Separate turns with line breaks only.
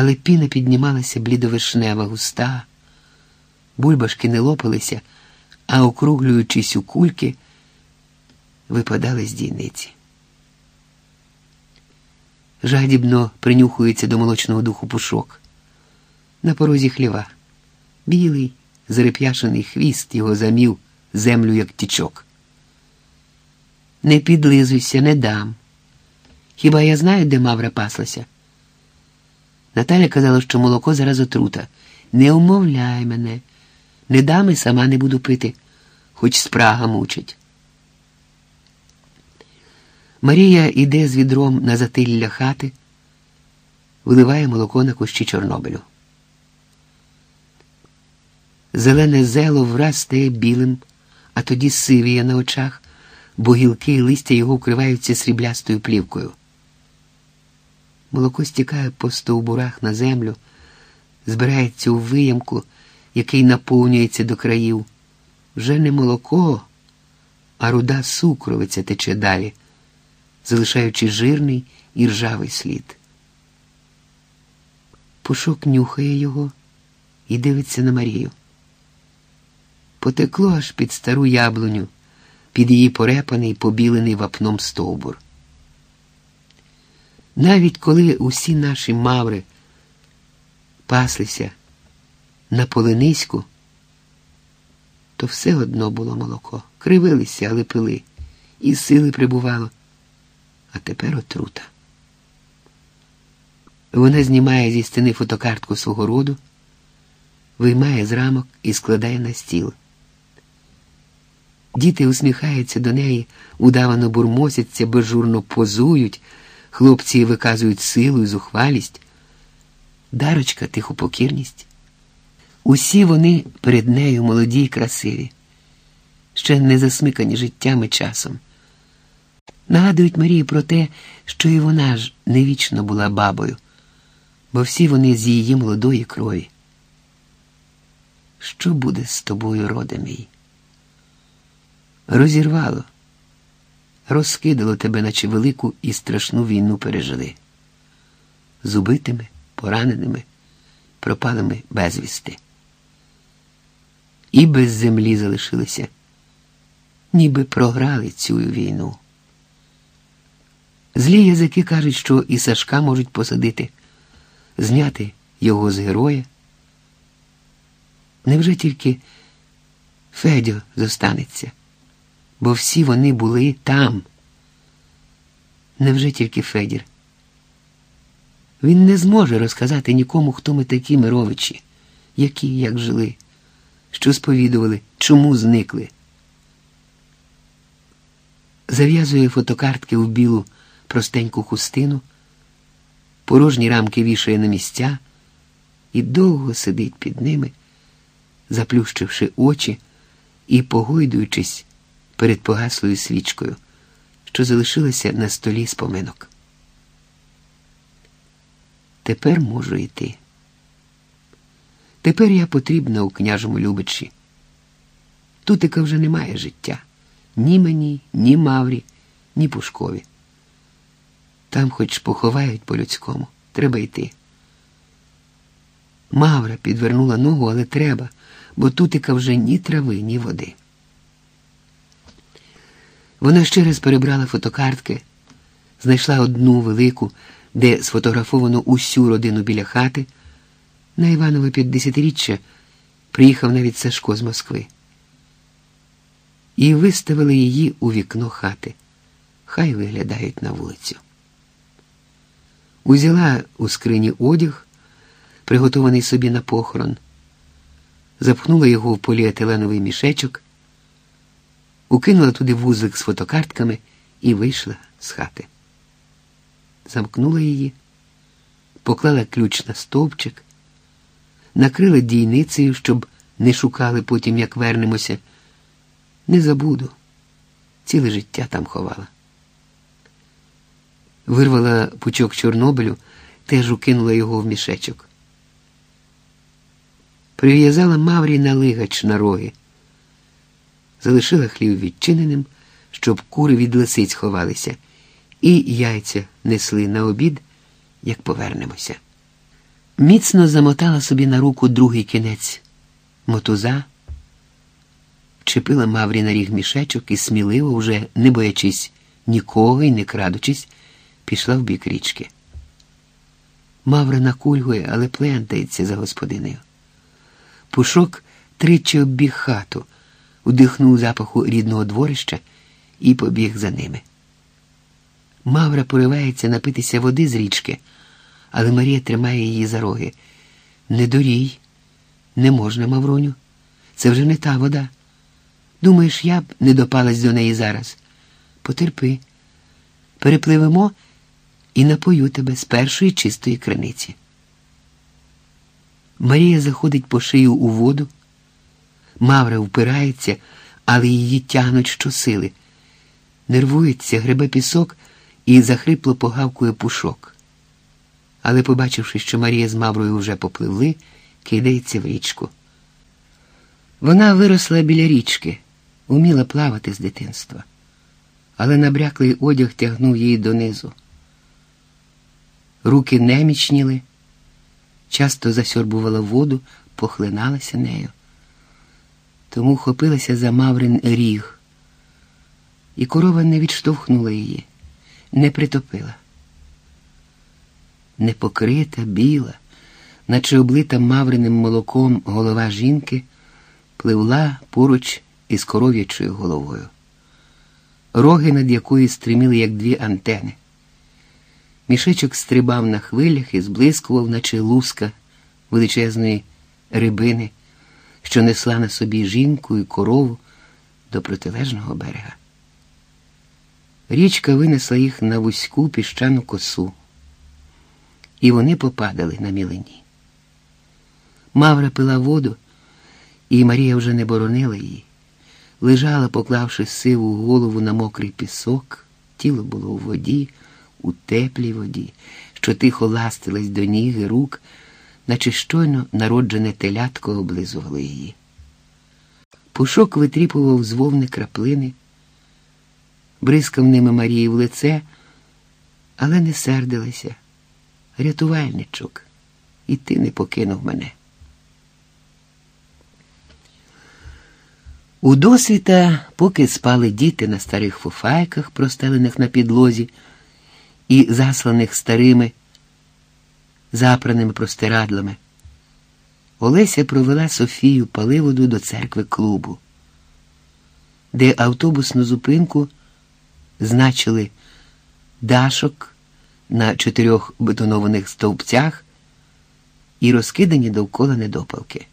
але піна піднімалася блідовишнева, густа, бульбашки не лопалися, а округлюючись у кульки, випадали з дійниці. Жадібно принюхується до молочного духу пушок. На порозі хліва. Білий, зареп'яшений хвіст його замів землю, як тічок. Не підлизуйся, не дам. Хіба я знаю, де мавра паслася? Наталя казала, що молоко зараз отрута. Не умовляй мене, не дам і сама не буду пити, хоч спрага мучить. Марія йде з відром на затилля хати, виливає молоко на кущі Чорнобилю. Зелене зело враз стає білим, а тоді сивіє на очах, бо гілки і листя його вкриваються сріблястою плівкою. Молоко стікає по стовбурах на землю, збирається у виямку, який наповнюється до країв. Вже не молоко, а руда сукровиця тече далі, залишаючи жирний і ржавий слід. Пушок нюхає його і дивиться на Марію. Потекло аж під стару яблуню, під її порепаний, побілений вапном стовбур. Навіть коли усі наші маври паслися на полениську, то все одно було молоко. Кривилися, але пили, і сили прибувало. А тепер отрута. Вона знімає зі стіни фотокартку свого роду, виймає з рамок і складає на стіл. Діти усміхаються до неї, удавано бурмосяться, безжурно позують, хлопці виказують силу і зухвалість, дарочка тиху покірність. Усі вони перед нею молоді й красиві, ще не засмикані життям і часом. Нагадують Марії про те, що і вона ж не вічно була бабою, бо всі вони з її молодої крові. Що буде з тобою, роде мій? Розірвало, розкидало тебе, наче велику і страшну війну пережили, з убитими, пораненими, пропалими безвісти. І без землі залишилися, ніби програли цю війну. Злі язики кажуть, що і Сашка можуть посадити, зняти його з героя. Невже тільки Федьо зостанеться? Бо всі вони були там. Невже тільки Федір? Він не зможе розказати нікому, хто ми такі мировичі, які як жили, що сповідували, чому зникли. Зав'язує фотокартки в білу простеньку хустину, порожні рамки вішає на місця і довго сидить під ними, заплющивши очі і погойдуючись перед погаслою свічкою, що залишилася на столі споминок. Тепер можу йти. Тепер я потрібна у княжому Любичі. Тутика вже немає життя ні мені, ні Маврі, ні Пушкові. Там хоч поховають по-людському, треба йти. Мавра підвернула ногу, але треба, бо тутика вже ні трави, ні води. Вона ще раз перебрала фотокартки, знайшла одну велику, де сфотографовано усю родину біля хати. На Іванове 50-річчя приїхав навіть Сашко з Москви. І виставили її у вікно хати. Хай виглядають на вулицю. Узяла у скрині одяг, приготований собі на похорон, запхнула його в поліетиленовий мішечок укинула туди вузлик з фотокартками і вийшла з хати. Замкнула її, поклала ключ на стовпчик, накрила дійницею, щоб не шукали потім, як вернемося. Не забуду, ціле життя там ховала. Вирвала пучок Чорнобилю, теж укинула його в мішечок. Прив'язала Маврі на лигач на роги залишила хлів відчиненим, щоб кури від лисиць ховалися, і яйця несли на обід, як повернемося. міцно замотала собі на руку другий кінець мотуза, чепила Маврі на ріг мішечок і сміливо, вже не боячись нікого і не крадучись, пішла в бік річки. Мавра накульгує, але плентається за господинею. Пушок тричі оббіг хату, удихнув запаху рідного дворища і побіг за ними. Мавра поривається напитися води з річки, але Марія тримає її за роги. Не дорій, не можна, Мавроню. Це вже не та вода. Думаєш, я б не допалась до неї зараз. Потерпи, перепливемо і напою тебе з першої чистої криниці. Марія заходить по шию у воду, Мавра впирається, але її тягнуть щосили. Нервується, гребе пісок і захрипло погавкує пушок. Але, побачивши, що Марія з Маврою вже попливли, кидається в річку. Вона виросла біля річки, уміла плавати з дитинства, але набряклий одяг тягнув її донизу. Руки немічніли, часто засьорбувала воду, похлиналася нею. Тому хопилася за Маврин ріг, і корова не відштовхнула її, не притопила. Непокрита, біла, наче облита мавриним молоком голова жінки, пливла поруч із коров'ячою головою, роги над якою стриміли, як дві антени. Мішечок стрибав на хвилях і зблискував, наче луска величезної рибини, що несла на собі жінку і корову до протилежного берега. Річка винесла їх на вузьку піщану косу, і вони попадали на мілині. Мавра пила воду, і Марія вже не боронила її. Лежала, поклавши сиву голову на мокрий пісок, тіло було у воді, у теплій воді, що тихо ластилась до ніг і рук, наче щойно народжене телятко облизувало її. Пушок витріпував з вовни краплини, бризкав ними Марії в лице, але не сердилася. Рятувальничок, і ти не покинув мене. У досвіта, поки спали діти на старих фуфайках, простелених на підлозі, і засланих старими, запраними простирадлами, Олеся провела Софію Паливоду до церкви клубу, де автобусну зупинку значили дашок на чотирьох бетонованих стовпцях і розкидані довкола недопалки.